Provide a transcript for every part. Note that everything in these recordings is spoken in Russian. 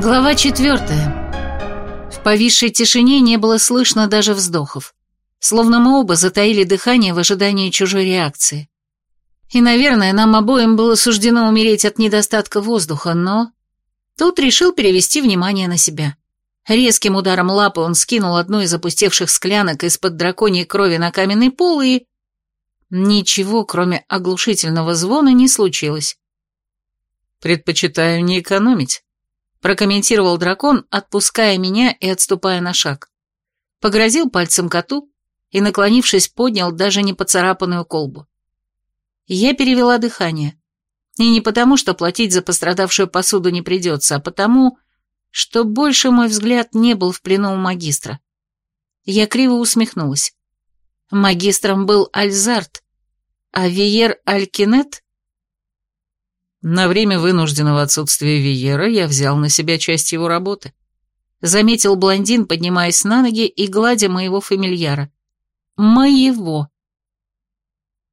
Глава четвертая. В повисшей тишине не было слышно даже вздохов. Словно мы оба затаили дыхание в ожидании чужой реакции. И, наверное, нам обоим было суждено умереть от недостатка воздуха, но... Тут решил перевести внимание на себя. Резким ударом лапы он скинул одну из опустевших склянок из-под драконьей крови на каменный пол и... Ничего, кроме оглушительного звона, не случилось. «Предпочитаю не экономить», — прокомментировал дракон, отпуская меня и отступая на шаг. Погрозил пальцем коту и, наклонившись, поднял даже не поцарапанную колбу. Я перевела дыхание. И не потому, что платить за пострадавшую посуду не придется, а потому, что больше мой взгляд не был в плену у магистра. Я криво усмехнулась. Магистром был Альзарт, а Виер Алькинет... На время вынужденного отсутствия Виера я взял на себя часть его работы. Заметил блондин, поднимаясь на ноги и гладя моего фамильяра. Моего.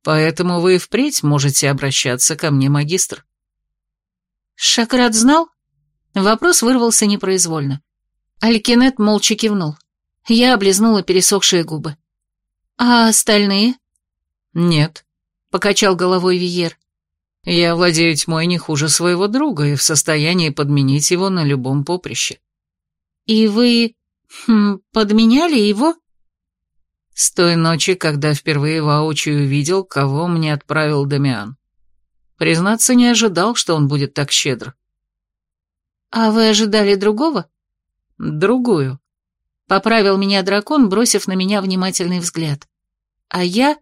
Поэтому вы впредь можете обращаться ко мне, магистр. Шакрат знал? Вопрос вырвался непроизвольно. Алькинет молча кивнул. Я облизнула пересохшие губы. «А остальные?» «Нет», — покачал головой Виер. «Я владею тьмой не хуже своего друга и в состоянии подменить его на любом поприще». «И вы... Хм, подменяли его?» С той ночи, когда впервые воочию увидел, кого мне отправил Дамиан. Признаться, не ожидал, что он будет так щедр. «А вы ожидали другого?» «Другую», — поправил меня дракон, бросив на меня внимательный взгляд. А я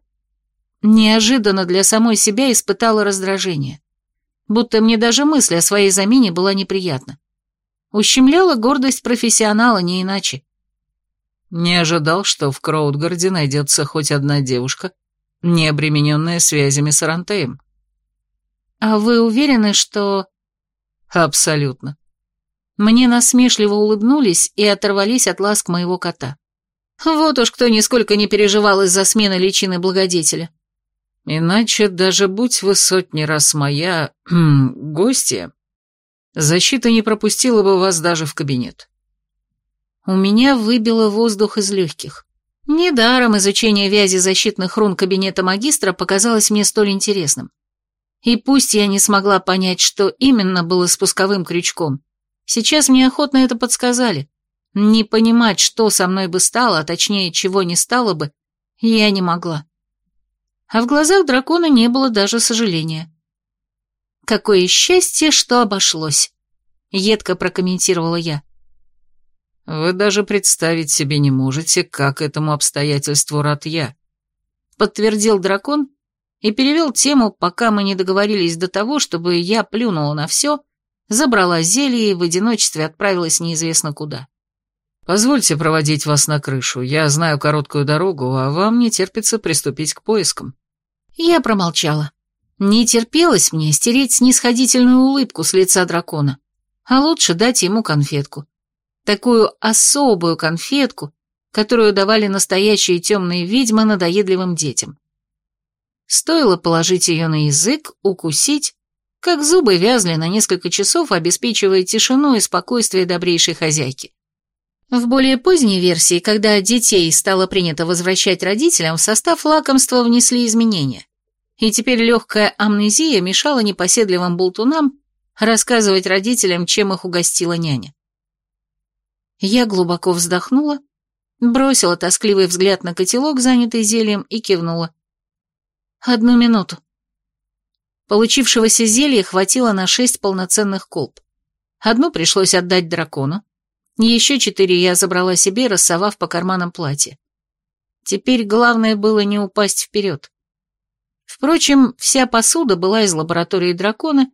неожиданно для самой себя испытала раздражение. Будто мне даже мысль о своей замене была неприятна. Ущемляла гордость профессионала, не иначе. Не ожидал, что в Кроудгарде найдется хоть одна девушка, не обремененная связями с Арантеем. А вы уверены, что... Абсолютно. Мне насмешливо улыбнулись и оторвались от ласк моего кота. Вот уж кто нисколько не переживал из-за смены личины благодетеля. Иначе даже будь вы сотни раз моя... гостья, защита не пропустила бы вас даже в кабинет. У меня выбило воздух из легких. Недаром изучение вязи защитных рун кабинета магистра показалось мне столь интересным. И пусть я не смогла понять, что именно было спусковым крючком, сейчас мне охотно это подсказали. Не понимать, что со мной бы стало, а точнее, чего не стало бы, я не могла. А в глазах дракона не было даже сожаления. «Какое счастье, что обошлось!» — едко прокомментировала я. Вы даже представить себе не можете, как этому обстоятельству рад я. Подтвердил дракон и перевел тему, пока мы не договорились до того, чтобы я плюнула на все, забрала зелье и в одиночестве отправилась неизвестно куда. Позвольте проводить вас на крышу. Я знаю короткую дорогу, а вам не терпится приступить к поискам. Я промолчала. Не терпелось мне стереть снисходительную улыбку с лица дракона, а лучше дать ему конфетку такую особую конфетку, которую давали настоящие темные ведьмы надоедливым детям. Стоило положить ее на язык, укусить, как зубы вязли на несколько часов, обеспечивая тишину и спокойствие добрейшей хозяйки. В более поздней версии, когда детей стало принято возвращать родителям, в состав лакомства внесли изменения. И теперь легкая амнезия мешала непоседливым болтунам рассказывать родителям, чем их угостила няня. Я глубоко вздохнула, бросила тоскливый взгляд на котелок, занятый зельем, и кивнула. «Одну минуту». Получившегося зелья хватило на шесть полноценных колб. Одну пришлось отдать дракону, еще четыре я забрала себе, рассовав по карманам платья. Теперь главное было не упасть вперед. Впрочем, вся посуда была из лаборатории дракона,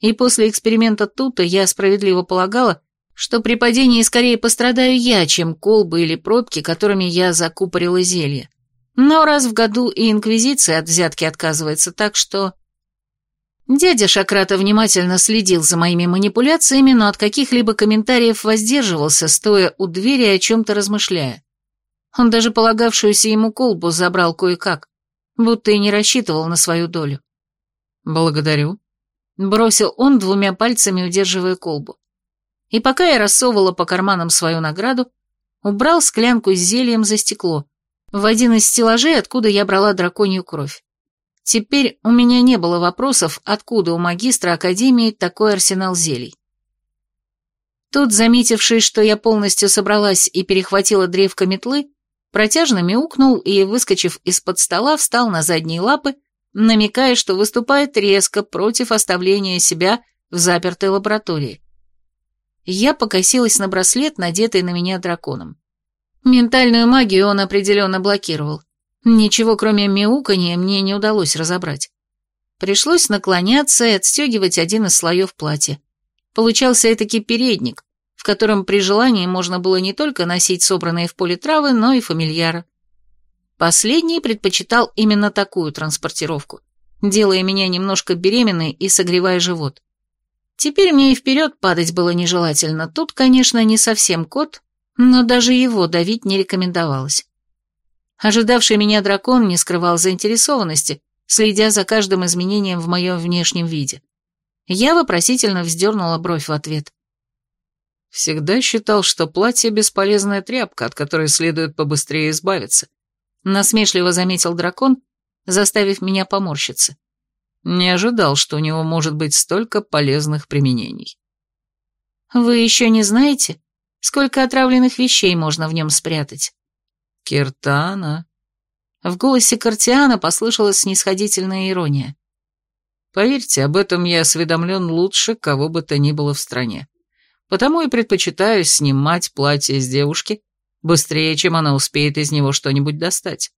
и после эксперимента Тута я справедливо полагала, что при падении скорее пострадаю я, чем колбы или пробки, которыми я закупорила зелье. Но раз в году и Инквизиция от взятки отказывается, так что... Дядя Шакрата внимательно следил за моими манипуляциями, но от каких-либо комментариев воздерживался, стоя у двери о чем-то размышляя. Он даже полагавшуюся ему колбу забрал кое-как, будто и не рассчитывал на свою долю. «Благодарю», — бросил он двумя пальцами, удерживая колбу. И пока я рассовывала по карманам свою награду, убрал склянку с зельем за стекло, в один из стеллажей, откуда я брала драконью кровь. Теперь у меня не было вопросов, откуда у магистра Академии такой арсенал зелий. Тот, заметивший, что я полностью собралась и перехватила древко метлы, протяжно мяукнул и, выскочив из-под стола, встал на задние лапы, намекая, что выступает резко против оставления себя в запертой лаборатории. Я покосилась на браслет, надетый на меня драконом. Ментальную магию он определенно блокировал. Ничего, кроме мяуканья, мне не удалось разобрать. Пришлось наклоняться и отстегивать один из слоев платья. Получался этакий передник, в котором при желании можно было не только носить собранные в поле травы, но и фамильяра. Последний предпочитал именно такую транспортировку, делая меня немножко беременной и согревая живот. Теперь мне и вперед падать было нежелательно. Тут, конечно, не совсем кот, но даже его давить не рекомендовалось. Ожидавший меня дракон не скрывал заинтересованности, следя за каждым изменением в моем внешнем виде. Я вопросительно вздернула бровь в ответ. Всегда считал, что платье — бесполезная тряпка, от которой следует побыстрее избавиться. Насмешливо заметил дракон, заставив меня поморщиться. Не ожидал, что у него может быть столько полезных применений. Вы еще не знаете, сколько отравленных вещей можно в нем спрятать? Киртана. В голосе Картиана послышалась снисходительная ирония. Поверьте, об этом я осведомлен лучше кого бы то ни было в стране потому и предпочитаю снимать платье с девушки быстрее, чем она успеет из него что-нибудь достать.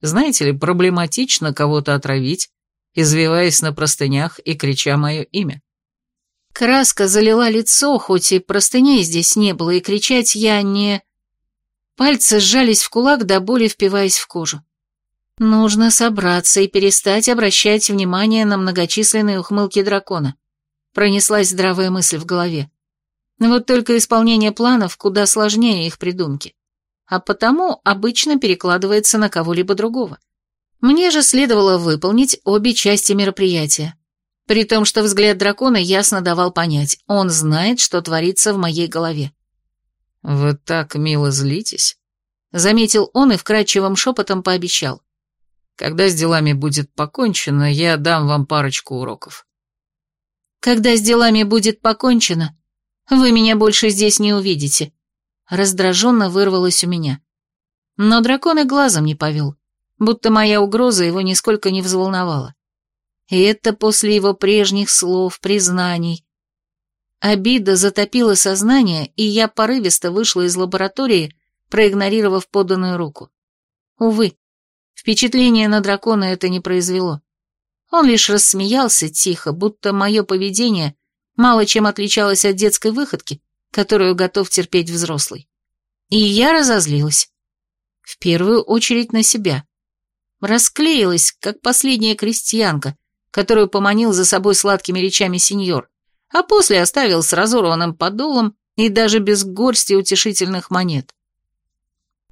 Знаете ли, проблематично кого-то отравить, извиваясь на простынях и крича мое имя. Краска залила лицо, хоть и простыней здесь не было, и кричать я не... Пальцы сжались в кулак, до боли впиваясь в кожу. Нужно собраться и перестать обращать внимание на многочисленные ухмылки дракона. Пронеслась здравая мысль в голове. Вот только исполнение планов куда сложнее их придумки, а потому обычно перекладывается на кого-либо другого. Мне же следовало выполнить обе части мероприятия, при том, что взгляд дракона ясно давал понять, он знает, что творится в моей голове. «Вы так мило злитесь», — заметил он и вкрадчивым шепотом пообещал. «Когда с делами будет покончено, я дам вам парочку уроков». «Когда с делами будет покончено, вы меня больше здесь не увидите. Раздраженно вырвалось у меня. Но дракон и глазом не повел, будто моя угроза его нисколько не взволновала. И это после его прежних слов, признаний. Обида затопила сознание, и я порывисто вышла из лаборатории, проигнорировав поданную руку. Увы, впечатление на дракона это не произвело. Он лишь рассмеялся тихо, будто мое поведение мало чем отличалась от детской выходки, которую готов терпеть взрослый. И я разозлилась. В первую очередь на себя. Расклеилась, как последняя крестьянка, которую поманил за собой сладкими речами сеньор, а после оставил с разорванным подолом и даже без горсти утешительных монет.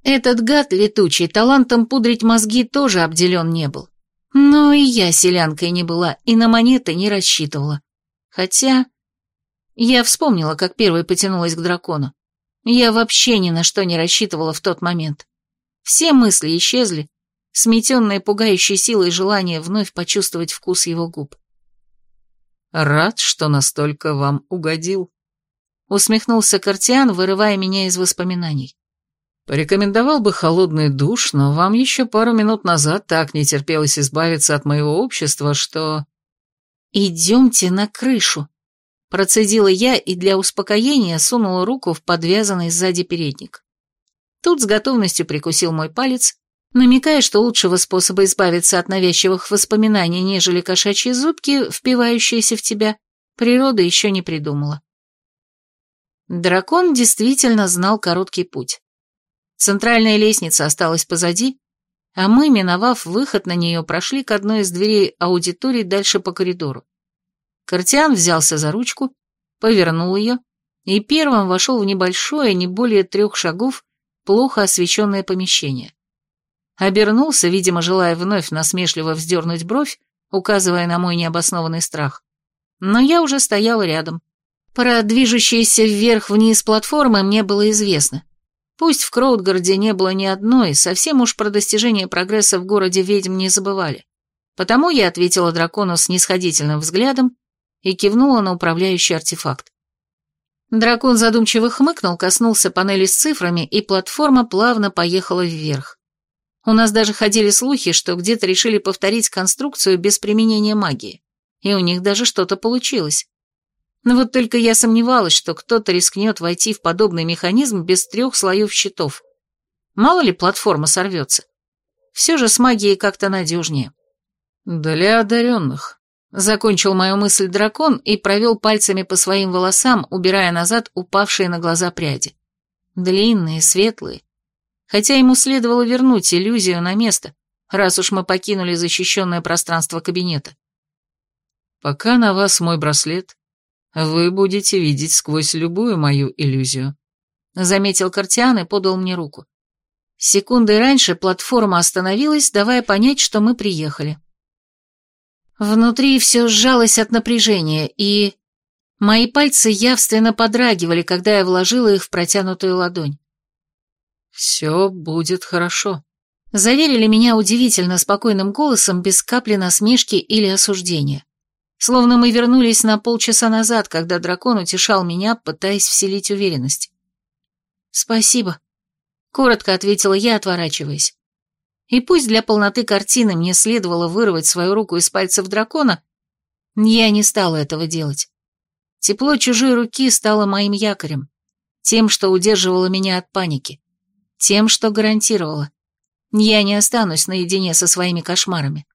Этот гад летучий талантом пудрить мозги тоже обделен не был. Но и я селянкой не была, и на монеты не рассчитывала. Хотя я вспомнила, как первой потянулась к дракону. Я вообще ни на что не рассчитывала в тот момент. Все мысли исчезли, сметенные пугающей силой желание вновь почувствовать вкус его губ. «Рад, что настолько вам угодил», — усмехнулся Картиан, вырывая меня из воспоминаний. «Порекомендовал бы холодный душ, но вам еще пару минут назад так не терпелось избавиться от моего общества, что...» «Идемте на крышу», Процедила я и для успокоения сунула руку в подвязанный сзади передник. Тут с готовностью прикусил мой палец, намекая, что лучшего способа избавиться от навязчивых воспоминаний, нежели кошачьи зубки, впивающиеся в тебя, природа еще не придумала. Дракон действительно знал короткий путь. Центральная лестница осталась позади, а мы, миновав выход на нее, прошли к одной из дверей аудитории дальше по коридору. Картиан взялся за ручку, повернул ее и первым вошел в небольшое, не более трех шагов, плохо освещенное помещение. Обернулся, видимо, желая вновь насмешливо вздернуть бровь, указывая на мой необоснованный страх. Но я уже стояла рядом, Про движущиеся вверх-вниз платформы мне было известно. Пусть в Кроудгарде не было ни одной, совсем уж про достижение прогресса в городе ведьм не забывали. Потому я ответила дракону с нисходительным взглядом и кивнула на управляющий артефакт. Дракон задумчиво хмыкнул, коснулся панели с цифрами, и платформа плавно поехала вверх. У нас даже ходили слухи, что где-то решили повторить конструкцию без применения магии, и у них даже что-то получилось. Но вот только я сомневалась, что кто-то рискнет войти в подобный механизм без трех слоев щитов. Мало ли платформа сорвется. Все же с магией как-то надежнее. «Для одаренных», — закончил мою мысль дракон и провел пальцами по своим волосам, убирая назад упавшие на глаза пряди. Длинные, светлые. Хотя ему следовало вернуть иллюзию на место, раз уж мы покинули защищенное пространство кабинета. «Пока на вас мой браслет, вы будете видеть сквозь любую мою иллюзию», — заметил Картиан и подал мне руку. Секунды раньше платформа остановилась, давая понять, что мы приехали. Внутри все сжалось от напряжения, и... Мои пальцы явственно подрагивали, когда я вложила их в протянутую ладонь. «Все будет хорошо», — заверили меня удивительно спокойным голосом, без капли насмешки или осуждения. Словно мы вернулись на полчаса назад, когда дракон утешал меня, пытаясь вселить уверенность. «Спасибо», — коротко ответила я, отворачиваясь. И пусть для полноты картины мне следовало вырвать свою руку из пальцев дракона, я не стала этого делать. Тепло чужой руки стало моим якорем, тем, что удерживало меня от паники, тем, что гарантировало. Я не останусь наедине со своими кошмарами.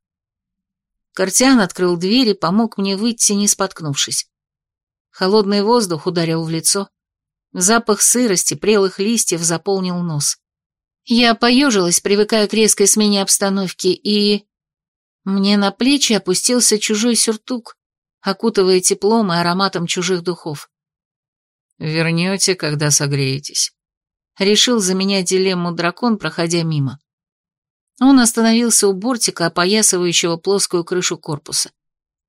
Картиан открыл дверь и помог мне выйти, не споткнувшись. Холодный воздух ударил в лицо. Запах сырости, прелых листьев заполнил нос. Я поежилась, привыкая к резкой смене обстановки, и... Мне на плечи опустился чужой сюртук, окутывая теплом и ароматом чужих духов. «Вернете, когда согреетесь», — решил за меня дилемму дракон, проходя мимо. Он остановился у бортика, опоясывающего плоскую крышу корпуса.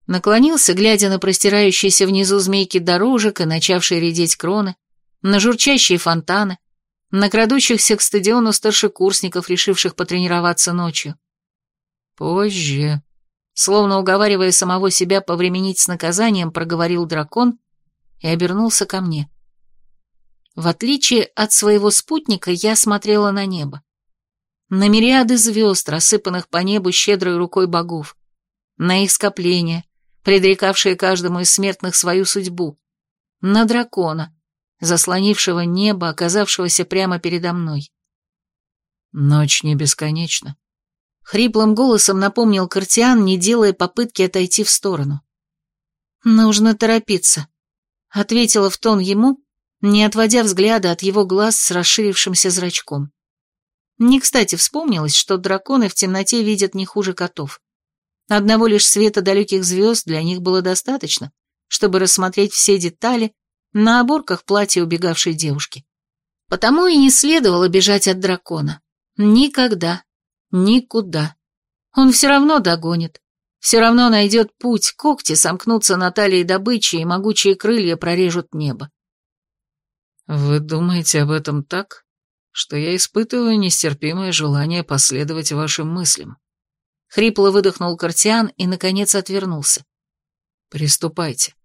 Наклонился, глядя на простирающиеся внизу змейки дорожек и начавшие редеть кроны, на журчащие фонтаны, на крадущихся к стадиону старшекурсников, решивших потренироваться ночью. «Позже», словно уговаривая самого себя повременить с наказанием, проговорил дракон и обернулся ко мне. В отличие от своего спутника, я смотрела на небо на мириады звезд, рассыпанных по небу щедрой рукой богов, на их скопления, предрекавшие каждому из смертных свою судьбу, на дракона, заслонившего небо, оказавшегося прямо передо мной. Ночь не бесконечна. Хриплым голосом напомнил Картиан, не делая попытки отойти в сторону. «Нужно торопиться», — ответила в тон ему, не отводя взгляда от его глаз с расширившимся зрачком. Не кстати вспомнилось, что драконы в темноте видят не хуже котов. Одного лишь света далеких звезд для них было достаточно, чтобы рассмотреть все детали на оборках платья убегавшей девушки. Потому и не следовало бежать от дракона. Никогда. Никуда. Он все равно догонит. Все равно найдет путь, когти сомкнутся на талии добычи, и могучие крылья прорежут небо. «Вы думаете об этом так?» что я испытываю нестерпимое желание последовать вашим мыслям. Хрипло выдохнул Картиан и, наконец, отвернулся. Приступайте.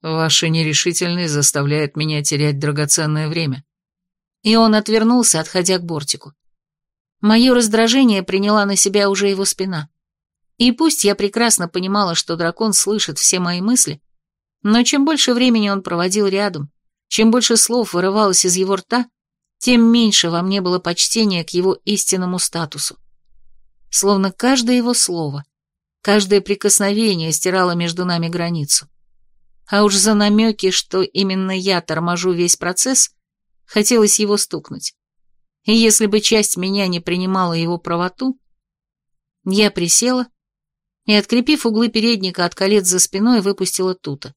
Ваша нерешительность заставляет меня терять драгоценное время. И он отвернулся, отходя к бортику. Мое раздражение приняла на себя уже его спина. И пусть я прекрасно понимала, что дракон слышит все мои мысли, но чем больше времени он проводил рядом, чем больше слов вырывалось из его рта, тем меньше во мне было почтения к его истинному статусу. Словно каждое его слово, каждое прикосновение стирало между нами границу. А уж за намеки, что именно я торможу весь процесс, хотелось его стукнуть. И если бы часть меня не принимала его правоту, я присела и, открепив углы передника от колец за спиной, выпустила тута.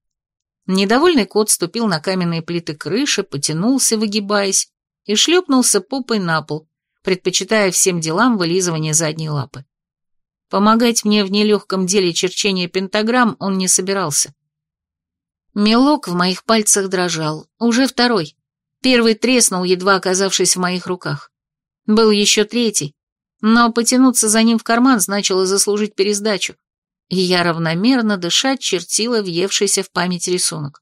Недовольный кот ступил на каменные плиты крыши, потянулся, выгибаясь, и шлепнулся попой на пол, предпочитая всем делам вылизывание задней лапы. Помогать мне в нелегком деле черчения пентаграмм он не собирался. Мелок в моих пальцах дрожал, уже второй. Первый треснул, едва оказавшись в моих руках. Был еще третий, но потянуться за ним в карман значило заслужить пересдачу, и я равномерно дышать чертила въевшийся в память рисунок.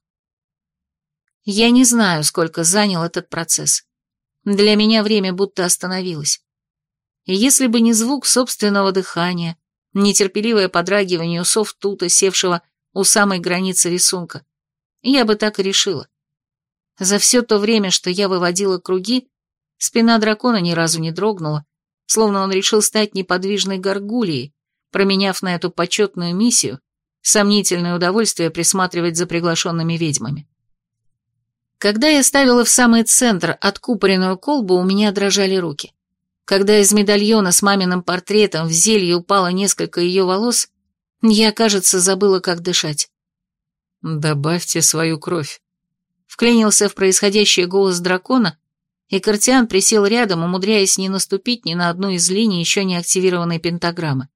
Я не знаю, сколько занял этот процесс. Для меня время будто остановилось. И если бы не звук собственного дыхания, нетерпеливое подрагивание усов тута, севшего у самой границы рисунка, я бы так и решила. За все то время, что я выводила круги, спина дракона ни разу не дрогнула, словно он решил стать неподвижной горгульей, променяв на эту почетную миссию сомнительное удовольствие присматривать за приглашенными ведьмами. Когда я ставила в самый центр откупоренную колбу, у меня дрожали руки. Когда из медальона с маминым портретом в зелье упало несколько ее волос, я, кажется, забыла, как дышать. «Добавьте свою кровь», — вклинился в происходящее голос дракона, и Картиан присел рядом, умудряясь не наступить ни на одну из линий еще не активированной пентаграммы.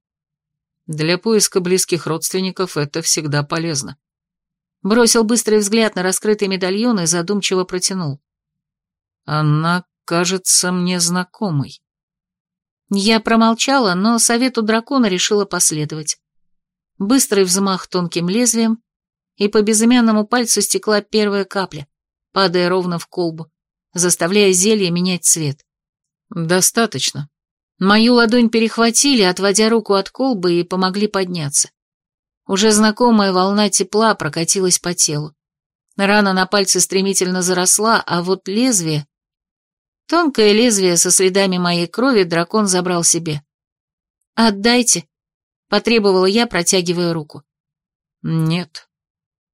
«Для поиска близких родственников это всегда полезно». Бросил быстрый взгляд на раскрытый медальон и задумчиво протянул. «Она кажется мне знакомой». Я промолчала, но совету дракона решила последовать. Быстрый взмах тонким лезвием, и по безымянному пальцу стекла первая капля, падая ровно в колбу, заставляя зелье менять цвет. «Достаточно». Мою ладонь перехватили, отводя руку от колбы и помогли подняться. Уже знакомая волна тепла прокатилась по телу. Рана на пальце стремительно заросла, а вот лезвие... Тонкое лезвие со следами моей крови дракон забрал себе. «Отдайте», — потребовала я, протягивая руку. «Нет».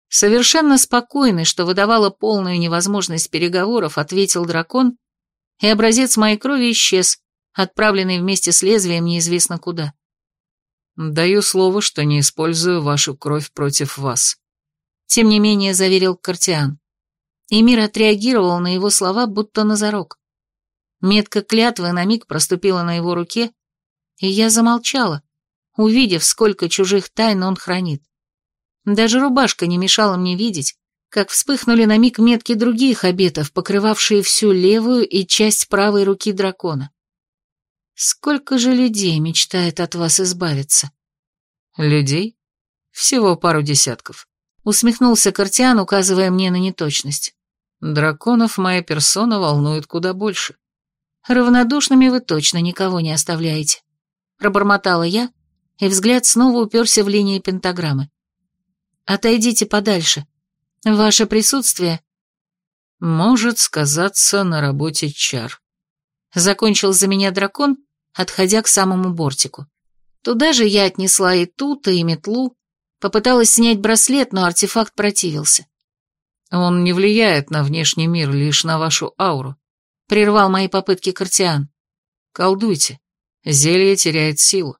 Совершенно спокойный, что выдавало полную невозможность переговоров, ответил дракон, и образец моей крови исчез, отправленный вместе с лезвием неизвестно куда. Даю слово, что не использую вашу кровь против вас. Тем не менее, заверил Картиан. И мир отреагировал на его слова, будто на зарок. Метка клятвы на миг проступила на его руке, и я замолчала, увидев, сколько чужих тайн он хранит. Даже рубашка не мешала мне видеть, как вспыхнули на миг метки других обетов, покрывавшие всю левую и часть правой руки дракона. Сколько же людей мечтает от вас избавиться? Людей? Всего пару десятков. Усмехнулся Картиан, указывая мне на неточность. Драконов моя персона волнует куда больше. Равнодушными вы точно никого не оставляете. Пробормотала я, и взгляд снова уперся в линии пентаграммы. Отойдите подальше. Ваше присутствие может сказаться на работе чар. Закончил за меня дракон, отходя к самому бортику. Туда же я отнесла и тута, и метлу, попыталась снять браслет, но артефакт противился. «Он не влияет на внешний мир, лишь на вашу ауру», — прервал мои попытки Картиан. «Колдуйте, зелье теряет силу».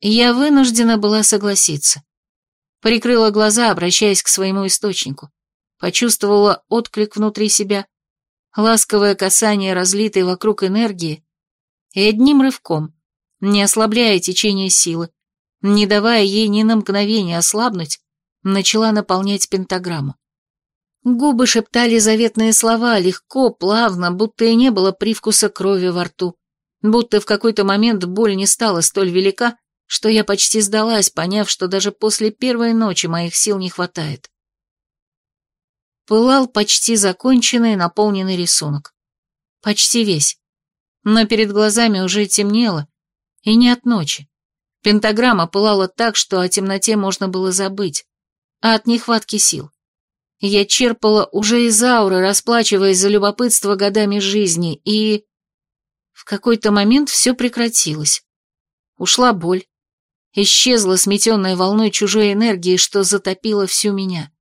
Я вынуждена была согласиться. Прикрыла глаза, обращаясь к своему источнику. Почувствовала отклик внутри себя, ласковое касание разлитой вокруг энергии, и одним рывком, не ослабляя течение силы, не давая ей ни на мгновение ослабнуть, начала наполнять пентаграмму. Губы шептали заветные слова, легко, плавно, будто и не было привкуса крови во рту, будто в какой-то момент боль не стала столь велика, что я почти сдалась, поняв, что даже после первой ночи моих сил не хватает пылал почти законченный наполненный рисунок. Почти весь. Но перед глазами уже темнело, и не от ночи. Пентаграмма пылала так, что о темноте можно было забыть, а от нехватки сил. Я черпала уже из ауры, расплачиваясь за любопытство годами жизни, и... В какой-то момент все прекратилось. Ушла боль. Исчезла сметенная волной чужой энергии, что затопила всю меня.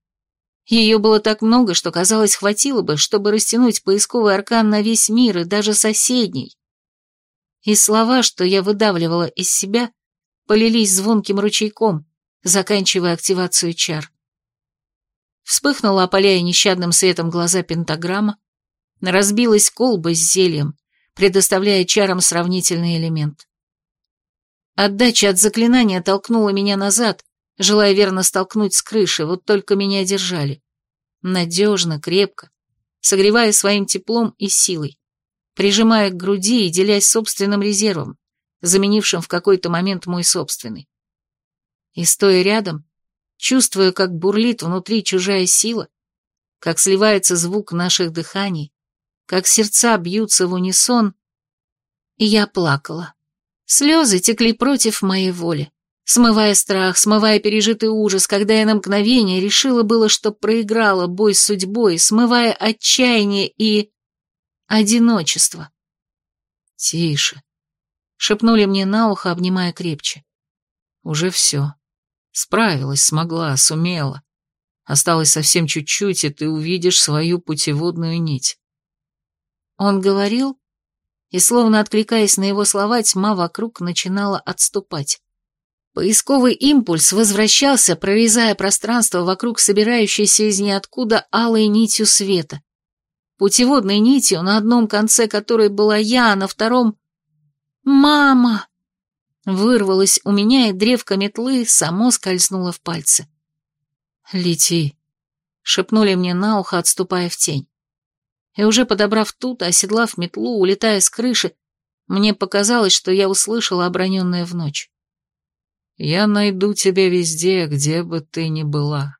Ее было так много, что, казалось, хватило бы, чтобы растянуть поисковый аркан на весь мир и даже соседний. И слова, что я выдавливала из себя, полились звонким ручейком, заканчивая активацию чар. Вспыхнула, опаляя нещадным светом глаза пентаграмма, разбилась колба с зельем, предоставляя чарам сравнительный элемент. Отдача от заклинания толкнула меня назад, желая верно столкнуть с крыши, вот только меня держали. Надежно, крепко, согревая своим теплом и силой, прижимая к груди и делясь собственным резервом, заменившим в какой-то момент мой собственный. И стоя рядом, чувствуя, как бурлит внутри чужая сила, как сливается звук наших дыханий, как сердца бьются в унисон, и я плакала. Слезы текли против моей воли, смывая страх, смывая пережитый ужас, когда я на мгновение решила было, что проиграла бой с судьбой, смывая отчаяние и... одиночество. «Тише», — шепнули мне на ухо, обнимая крепче. «Уже все. Справилась, смогла, сумела. Осталось совсем чуть-чуть, и ты увидишь свою путеводную нить». Он говорил, и, словно откликаясь на его слова, тьма вокруг начинала отступать. Поисковый импульс возвращался, прорезая пространство вокруг собирающейся из ниоткуда алой нитью света. Путеводной нитью, на одном конце которой была я, а на втором... «Мама!» Вырвалась у меня, и древко метлы само скользнуло в пальцы. «Лети», — шепнули мне на ухо, отступая в тень. И уже подобрав тут, оседлав метлу, улетая с крыши, мне показалось, что я услышала оброненное в ночь. Я найду тебя везде, где бы ты ни была.